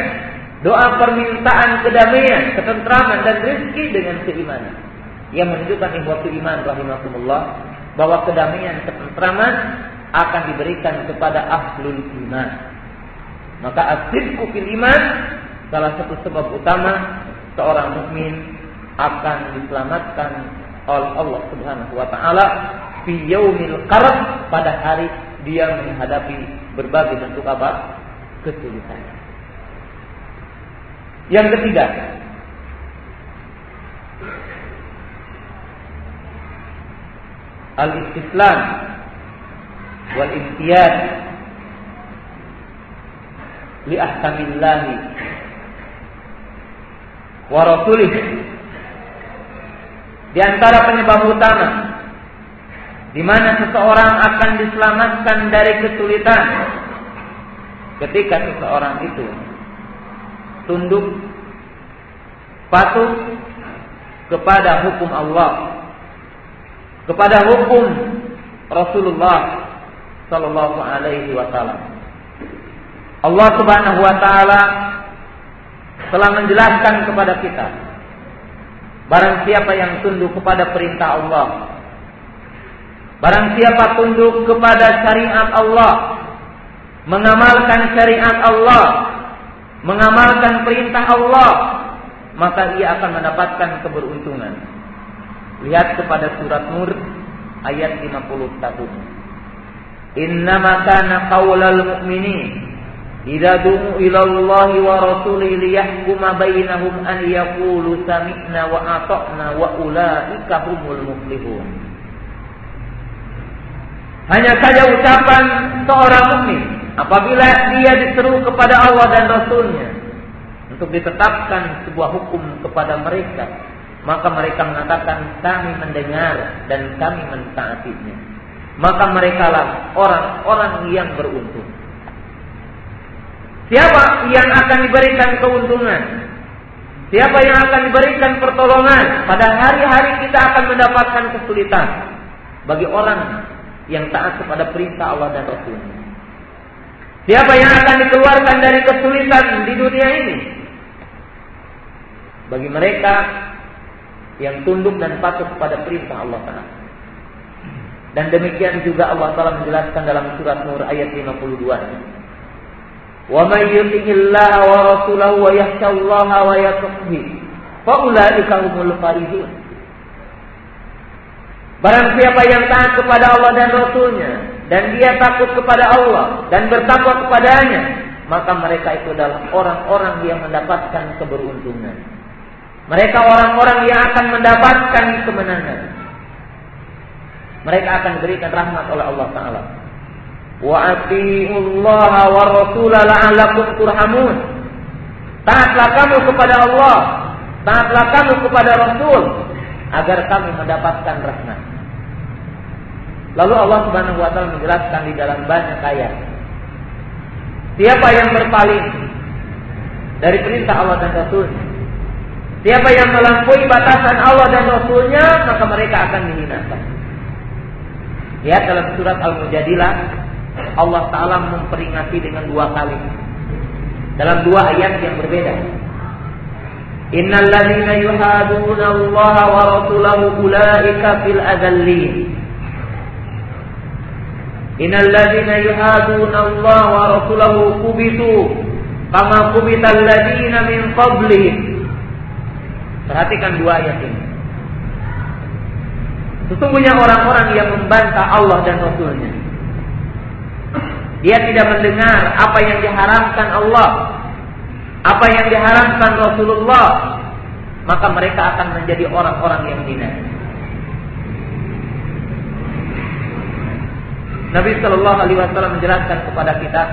doa permintaan kedamaian, ketentraman dan rizki dengan keimanan yang menunjukkan ihwatu iman rahimakumullah bahwa kedamaian ketentraman akan diberikan kepada ahlul iman. Maka asidku fil iman salah satu sebab utama seorang mukmin akan diselamatkan oleh Allah Subhanahu wa taala fi yaumil qarab pada hari dia menghadapi berbagai bentuk apa? kesulitan. Yang ketiga, al-istislam wal imtiyaz li ahkamillah wa di antara penyebab utama di mana seseorang akan diselamatkan dari kesulitan ketika seseorang itu tunduk patuh kepada hukum Allah kepada hukum Rasulullah Sallallahu Alaihi Wasallam. Allah Subhanahu Wa Taala telah menjelaskan kepada kita, barang siapa yang tunduk kepada perintah Allah, barang siapa tunduk kepada syariat Allah, mengamalkan syariat Allah, mengamalkan perintah Allah, maka ia akan mendapatkan keberuntungan. Lihat kepada surat Nur ayat 51. Innama qaulal mu'minin Allah wa rasulihi liyahkuma bainahum an yaqulu sami'na wa ata'na wa ulaika humul muflihun. Hanya saja ucapan seorang mukmin apabila dia diseru kepada Allah dan Rasulnya untuk ditetapkan sebuah hukum kepada mereka maka mereka mengatakan kami mendengar dan kami mentaatinya. Maka mereka lah orang-orang yang beruntung. Siapa yang akan diberikan keuntungan? Siapa yang akan diberikan pertolongan? Pada hari-hari kita akan mendapatkan kesulitan bagi orang yang taat kepada perintah Allah dan Rasulnya. Siapa yang akan dikeluarkan dari kesulitan di dunia ini? Bagi mereka yang tunduk dan patuh kepada perintah Allah Taala. Dan demikian juga Allah Taala menjelaskan dalam surat Nur ayat 52. Wa rasulahu wa yakhshallaha wa yattaqi fa ulaika humul faizun. Barang siapa yang taat kepada Allah dan Rasulnya dan dia takut kepada Allah dan bertakwa kepadanya, maka mereka itu adalah orang-orang yang mendapatkan keberuntungan. Mereka orang-orang yang akan mendapatkan kemenangan. Mereka akan diberikan rahmat oleh Allah Taala. Atiullah wa rasulah la'allakum turhamun. Taatlah kamu kepada Allah, taatlah kamu kepada Rasul agar kami mendapatkan rahmat. Lalu Allah Subhanahu wa taala menjelaskan di dalam banyak ayat. Siapa yang berpaling dari perintah Allah dan Rasulnya Siapa yang melampaui batasan Allah dan Rasulnya Maka mereka akan dihinakan Lihat dalam surat Al-Mujadilah Allah Ta'ala memperingati dengan dua kali Dalam dua ayat yang berbeda Innal yuhaduna Allah wa rasulahu ulaika fil adallin Innal yuhaduna Allah wa rasulahu kubitu Kama kubital ladhina min qablihim Perhatikan dua ayat ini. Sesungguhnya orang-orang yang membantah Allah dan Rasulnya. Dia tidak mendengar apa yang diharamkan Allah. Apa yang diharamkan Rasulullah. Maka mereka akan menjadi orang-orang yang hina. Nabi Shallallahu Alaihi Wasallam menjelaskan kepada kita,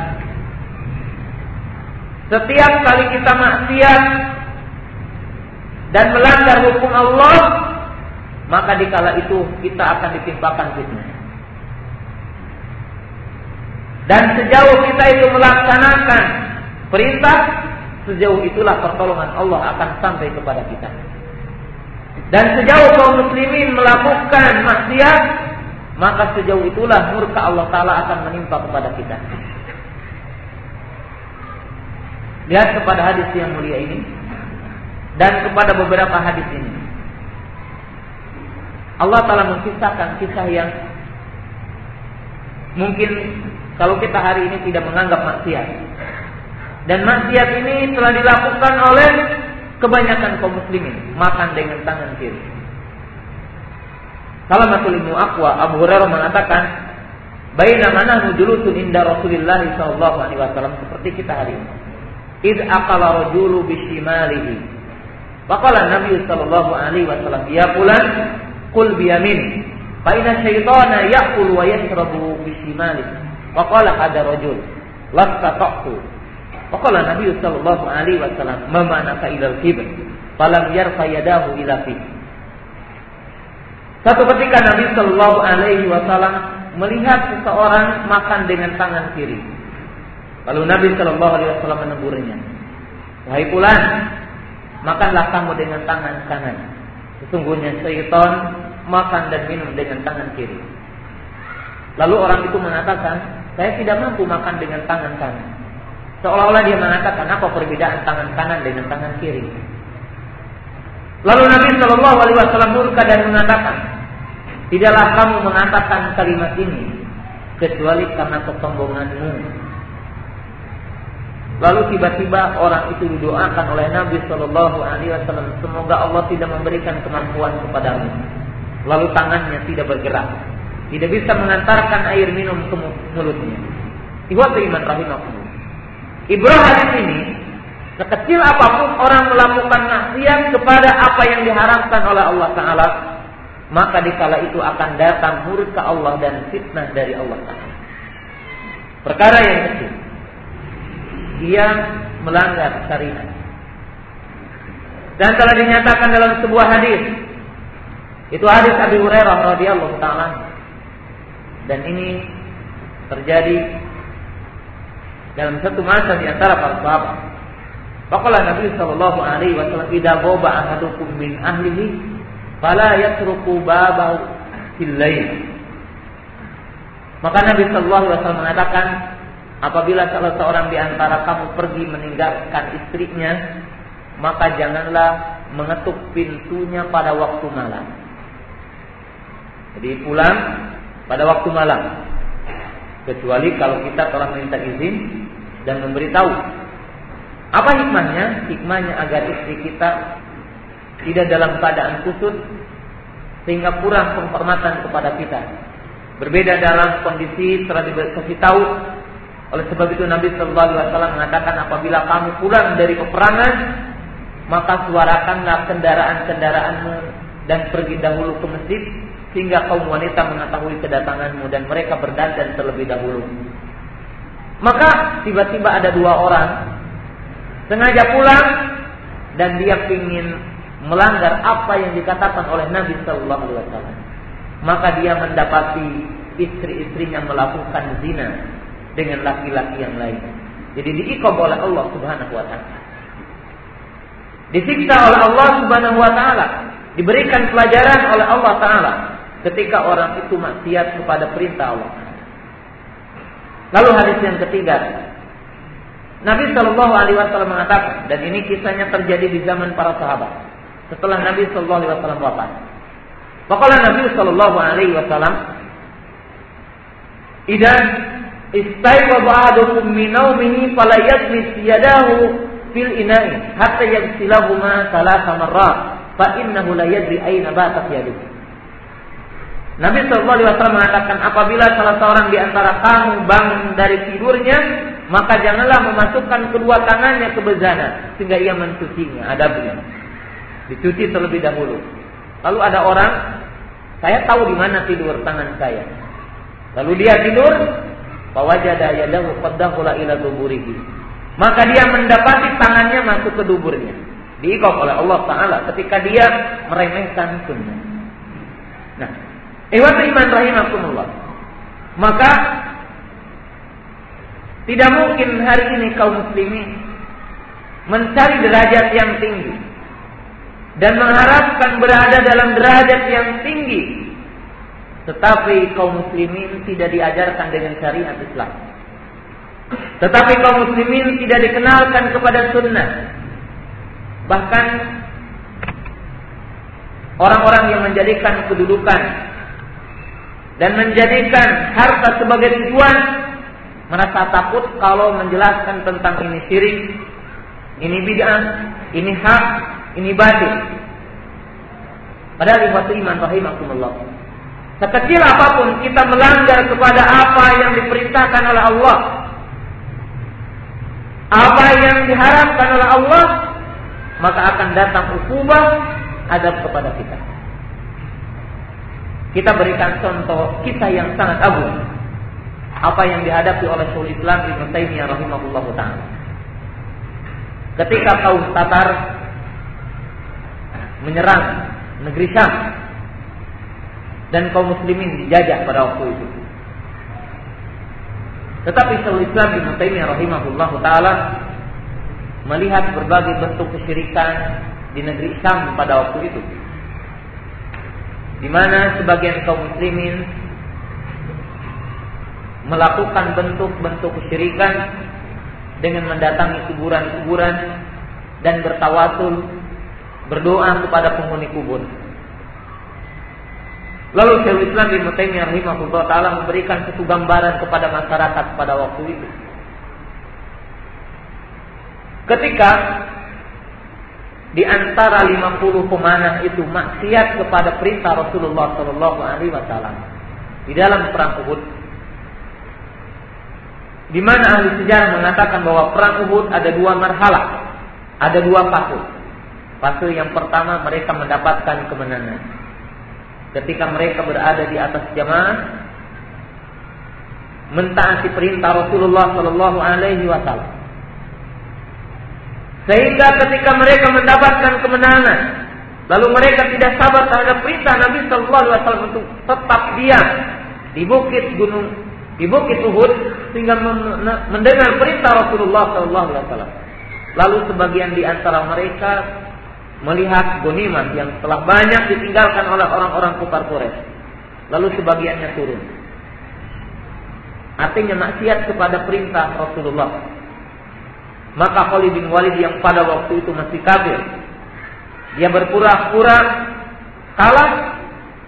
setiap kali kita maksiat dan melanggar hukum Allah, maka dikala itu kita akan ditimpakan fitnah. Dan sejauh kita itu melaksanakan perintah, sejauh itulah pertolongan Allah akan sampai kepada kita. Dan sejauh kaum muslimin melakukan maksiat, maka sejauh itulah murka Allah Ta'ala akan menimpa kepada kita. Lihat kepada hadis yang mulia ini dan kepada beberapa hadis ini. Allah telah mengisahkan kisah yang mungkin kalau kita hari ini tidak menganggap maksiat. Dan maksiat ini telah dilakukan oleh kebanyakan kaum muslimin, makan dengan tangan kiri. Salamatul Ibnu Aqwa Abu Hurairah mengatakan, "Baina mana nujulusun inda Rasulillah sallallahu alaihi wasallam" seperti kita hari ini. Id aqala rajulu bishimalihi Faqala Nabi sallallahu alaihi wasallam, "Ya fulan, qul bi yamin, fa syaitana ya'kul wa yashrabu bi shimali." Faqala ada rajul, "Lasta taqtu." Faqala Nabi sallallahu alaihi wasallam, "Ma manaka ila al-kibr?" Falam yarfa yadahu ila fi. Satu ketika Nabi sallallahu alaihi wasallam melihat seseorang makan dengan tangan kiri. Lalu Nabi sallallahu alaihi wasallam menegurnya. Wahai fulan, makanlah kamu dengan tangan kanan. Sesungguhnya syaitan makan dan minum dengan tangan kiri. Lalu orang itu mengatakan, saya tidak mampu makan dengan tangan kanan. Seolah-olah dia mengatakan apa perbedaan tangan kanan dengan tangan kiri. Lalu Nabi Shallallahu Alaihi Wasallam murka dan mengatakan, tidaklah kamu mengatakan kalimat ini kecuali karena kesombonganmu Lalu tiba-tiba orang itu didoakan oleh Nabi Shallallahu Alaihi Wasallam. Semoga Allah tidak memberikan kemampuan kepadamu. Lalu tangannya tidak bergerak, tidak bisa mengantarkan air minum ke mulutnya. Ikhwat iman rahimahullah. Ibrahim hadis ini, sekecil apa pun orang melakukan maksiat kepada apa yang diharapkan oleh Allah Taala, maka dikala itu akan datang murka Allah dan fitnah dari Allah Taala. Perkara yang kecil dia melanggar syariat. Dan telah dinyatakan dalam sebuah hadis. Itu hadis Abi Hurairah radhiyallahu taala. Dan ini terjadi dalam satu masa di antara para sahabat. Faqala Nabi sallallahu alaihi wasallam idza ghaba ahadukum min ahlihi fala yatruku babahu fil lail. Maka Nabi sallallahu alaihi wasallam mengatakan apabila salah seorang di antara kamu pergi meninggalkan istrinya maka janganlah mengetuk pintunya pada waktu malam. Jadi pulang pada waktu malam. Kecuali kalau kita telah minta izin dan memberitahu apa hikmahnya? Hikmahnya agar istri kita tidak dalam keadaan kusut sehingga kurang penghormatan kepada kita. Berbeda dalam kondisi telah dikasih tahu oleh sebab itu Nabi Shallallahu Alaihi Wasallam mengatakan apabila kamu pulang dari peperangan maka suarakanlah kendaraan-kendaraanmu dan pergi dahulu ke masjid sehingga kaum wanita mengetahui kedatanganmu dan mereka berdandan terlebih dahulu. Maka tiba-tiba ada dua orang sengaja pulang dan dia ingin melanggar apa yang dikatakan oleh Nabi Shallallahu Alaihi Wasallam. Maka dia mendapati istri-istrinya melakukan zina dengan laki-laki yang lain. Jadi diikob oleh Allah Subhanahu Wa Taala. Disiksa oleh Allah Subhanahu Wa Taala. Diberikan pelajaran oleh Allah Taala ketika orang itu maksiat kepada perintah Allah. Lalu hadis yang ketiga, Nabi Shallallahu Alaihi Wasallam mengatakan, dan ini kisahnya terjadi di zaman para sahabat. Setelah Nabi Shallallahu Alaihi Wasallam wafat, Maka Nabi Shallallahu Alaihi Wasallam, idan istaiwa ba'adukum minaumihi fala yadmis yadahu fil ina'i hatta yagsilahuma salasa marrat fa innahu la yadri aina batat yaduhu. Nabi Shallallahu Alaihi Wasallam mengatakan apabila salah seorang di antara kamu bangun dari tidurnya maka janganlah memasukkan kedua tangannya ke bejana sehingga ia mencucinya adabnya. Dicuci terlebih dahulu. Lalu ada orang saya tahu di mana tidur tangan saya. Lalu dia tidur fawajada yadahu qaddahula ila duburihi. Maka dia mendapati tangannya masuk ke duburnya. Diikop oleh Allah taala ketika dia meremehkan sunnah. Nah Iwan iman rahimakumullah maka tidak mungkin hari ini kaum muslimin mencari derajat yang tinggi dan mengharapkan berada dalam derajat yang tinggi tetapi kaum muslimin tidak diajarkan dengan syariat Islam. Tetapi kaum muslimin tidak dikenalkan kepada sunnah. Bahkan orang-orang yang menjadikan kedudukan dan menjadikan harta sebagai tujuan merasa takut kalau menjelaskan tentang ini syirik, ini bid'ah, ini hak, ini batil. Padahal ikhwatu iman rahimakumullah. Sekecil apa pun kita melanggar kepada apa yang diperintahkan oleh Allah, apa yang diharapkan oleh Allah, maka akan datang ukubah adab kepada kita. Kita berikan contoh kisah yang sangat agung apa yang dihadapi oleh Syaikhul Islam Ibnu Taimiyah rahimahullahu taala. Ketika kaum Tatar menyerang negeri Syam dan kaum muslimin dijajah pada waktu itu. Tetapi Syaikhul Islam Ibnu Taimiyah rahimahullahu taala melihat berbagai bentuk kesyirikan di negeri Syam pada waktu itu. Di mana sebagian kaum muslimin melakukan bentuk-bentuk kesyirikan dengan mendatangi kuburan-kuburan dan bertawasul berdoa kepada penghuni kubur. Lalu Syaikhul Islam Ibnu Taimiyah rahimahullah taala memberikan satu gambaran kepada masyarakat pada waktu itu. Ketika di antara 50 pemanah itu maksiat kepada perintah Rasulullah Shallallahu alaihi wasallam di dalam perang Uhud di mana ahli sejarah mengatakan bahwa perang Uhud ada dua marhalah, ada dua fase. Fase yang pertama mereka mendapatkan kemenangan. Ketika mereka berada di atas jamaah, mentaati perintah Rasulullah Shallallahu Alaihi Wasallam. Sehingga ketika mereka mendapatkan kemenangan, lalu mereka tidak sabar terhadap perintah Nabi Shallallahu Alaihi Wasallam untuk tetap diam di bukit gunung di bukit Uhud sehingga mendengar perintah Rasulullah Shallallahu Alaihi Wasallam. Lalu sebagian di antara mereka melihat gonimat yang telah banyak ditinggalkan oleh orang-orang kufar Quraisy. Lalu sebagiannya turun. Artinya maksiat kepada perintah Rasulullah maka Khalid bin Walid yang pada waktu itu masih kafir, dia berpura-pura kalah,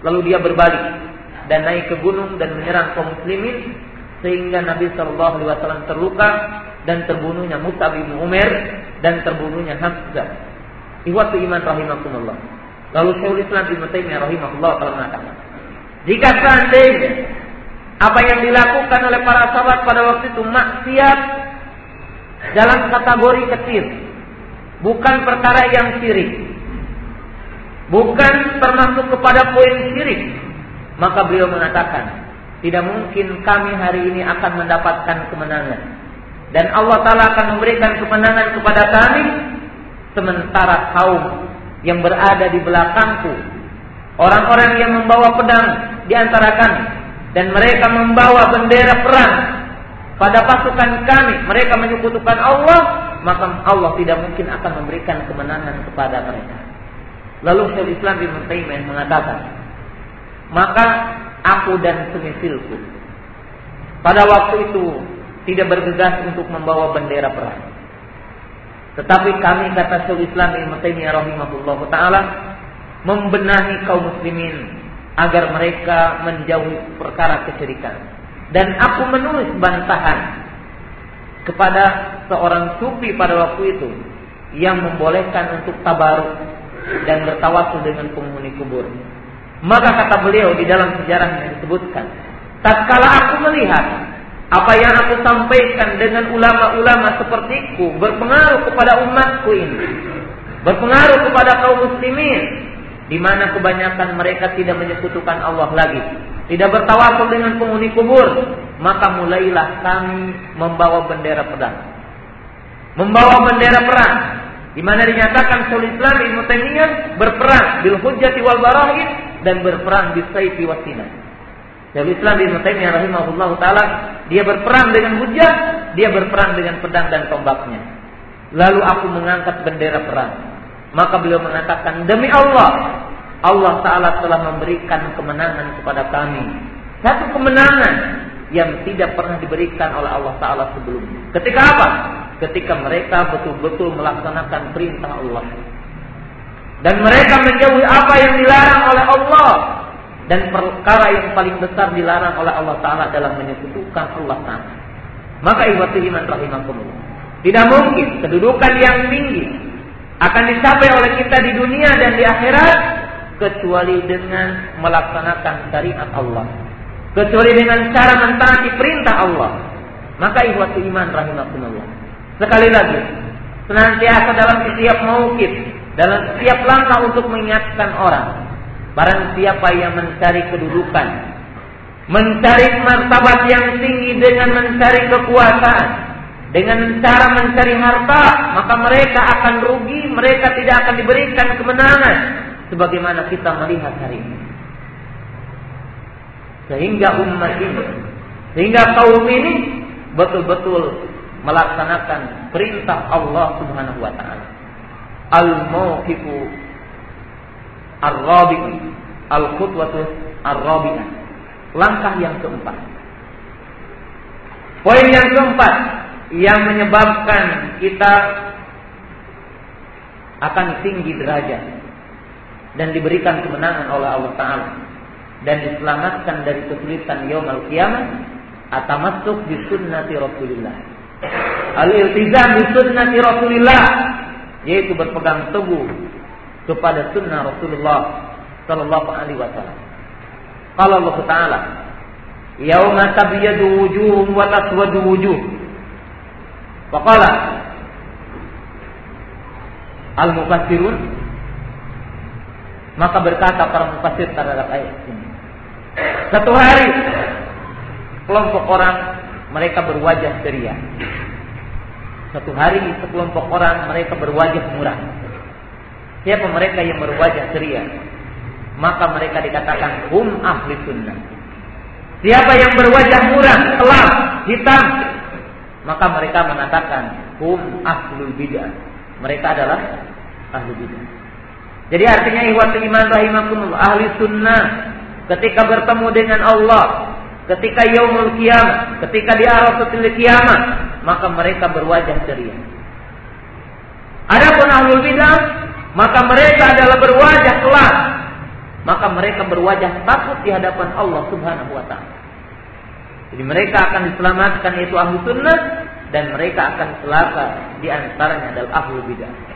lalu dia berbalik dan naik ke gunung dan menyerang kaum muslimin sehingga Nabi Shallallahu Alaihi Wasallam terluka dan terbunuhnya Mus'ab bin Umar dan terbunuhnya Hamzah. Iwatu iman rahimakumullah. Lalu Syaikhul Islam Ibnu Taimiyah rahimahullah telah mengatakan, jika seandainya apa yang dilakukan oleh para sahabat pada waktu itu maksiat dalam kategori kecil. Bukan perkara yang syirik. Bukan termasuk kepada poin syirik. Maka beliau mengatakan, tidak mungkin kami hari ini akan mendapatkan kemenangan. Dan Allah Ta'ala akan memberikan kemenangan kepada kami. Sementara kaum yang berada di belakangku. Orang-orang yang membawa pedang di antara kami. Dan mereka membawa bendera perang pada pasukan kami mereka menyekutukan Allah, maka Allah tidak mungkin akan memberikan kemenangan kepada mereka. Lalu Syekh Islam bin Taimiyah mengatakan, maka aku dan semisilku pada waktu itu tidak bergegas untuk membawa bendera perang. Tetapi kami kata Syekh Islam bin Taimiyah rahimahullah taala membenahi kaum muslimin agar mereka menjauhi perkara kesyirikan dan aku menulis bantahan kepada seorang sufi pada waktu itu yang membolehkan untuk tabaruk dan bertawasul dengan penghuni kubur. Maka kata beliau di dalam sejarah yang disebutkan, tatkala aku melihat apa yang aku sampaikan dengan ulama-ulama sepertiku berpengaruh kepada umatku ini, berpengaruh kepada kaum muslimin, di mana kebanyakan mereka tidak menyekutukan Allah lagi, tidak bertawasul dengan penghuni kubur, maka mulailah kami membawa bendera pedang. Membawa bendera perang di mana dinyatakan Syaikhul Islam Ibnu Taimiyah berperang bil hujjati wal barahid dan berperang di sayfi wasina. Syaikhul Islam Ibnu Taimiyah rahimahullahu taala dia berperang dengan hujjah, dia berperang dengan pedang dan tombaknya. Lalu aku mengangkat bendera perang. Maka beliau mengatakan, "Demi Allah, Allah Ta'ala telah memberikan kemenangan kepada kami. Satu kemenangan yang tidak pernah diberikan oleh Allah Ta'ala sebelumnya. Ketika apa? Ketika mereka betul-betul melaksanakan perintah Allah. Dan mereka menjauhi apa yang dilarang oleh Allah. Dan perkara yang paling besar dilarang oleh Allah Ta'ala dalam menyekutukan Allah Ta'ala. Maka ikhwati iman rahimahumullah. Tidak mungkin kedudukan yang tinggi akan dicapai oleh kita di dunia dan di akhirat kecuali dengan melaksanakan syariat Allah. Kecuali dengan cara mentaati perintah Allah. Maka ikhwatu iman rahimakumullah. Sekali lagi, senantiasa dalam setiap maukib, dalam setiap langkah untuk mengingatkan orang. Barang siapa yang mencari kedudukan, mencari martabat yang tinggi dengan mencari kekuasaan, dengan cara mencari harta, maka mereka akan rugi, mereka tidak akan diberikan kemenangan, sebagaimana kita melihat hari ini. Sehingga umat ini, sehingga kaum ini betul-betul melaksanakan perintah Allah Subhanahu wa taala. Al-mauqifu ar-rabi' al-khutwatu ar-rabi'ah. Langkah yang keempat. Poin yang keempat yang menyebabkan kita akan tinggi derajat dan diberikan kemenangan oleh Allah Ta'ala. Dan diselamatkan dari kesulitan yaumul qiyamah atamasuk di sunnati Rasulillah. Al-iltizam di sunnati Rasulillah yaitu berpegang teguh kepada sunnah Rasulullah sallallahu alaihi wasallam. Qala Allah Ta'ala yauma tabyadu wujuhum wa taswadu wujuh. Faqala al-mufassirun maka berkata para mufassir terhadap ayat ini. Satu hari kelompok orang mereka berwajah ceria. Satu hari sekelompok orang mereka berwajah murah. Siapa mereka yang berwajah ceria? Maka mereka dikatakan hum ahli sunnah. Siapa yang berwajah murah, gelap, hitam, maka mereka mengatakan hum ahlul bidah. Mereka adalah ahli bidah. Jadi artinya ihwat iman rahimakumullah ahli sunnah ketika bertemu dengan Allah, ketika yaumul kiamat, ketika di arafatul kiamat, maka mereka berwajah ceria. Adapun ahlul bidah, maka mereka adalah berwajah kelas. Maka mereka berwajah takut di hadapan Allah Subhanahu wa taala. Jadi mereka akan diselamatkan yaitu ahlu sunnah dan mereka akan celaka di antaranya adalah ahlu bidah.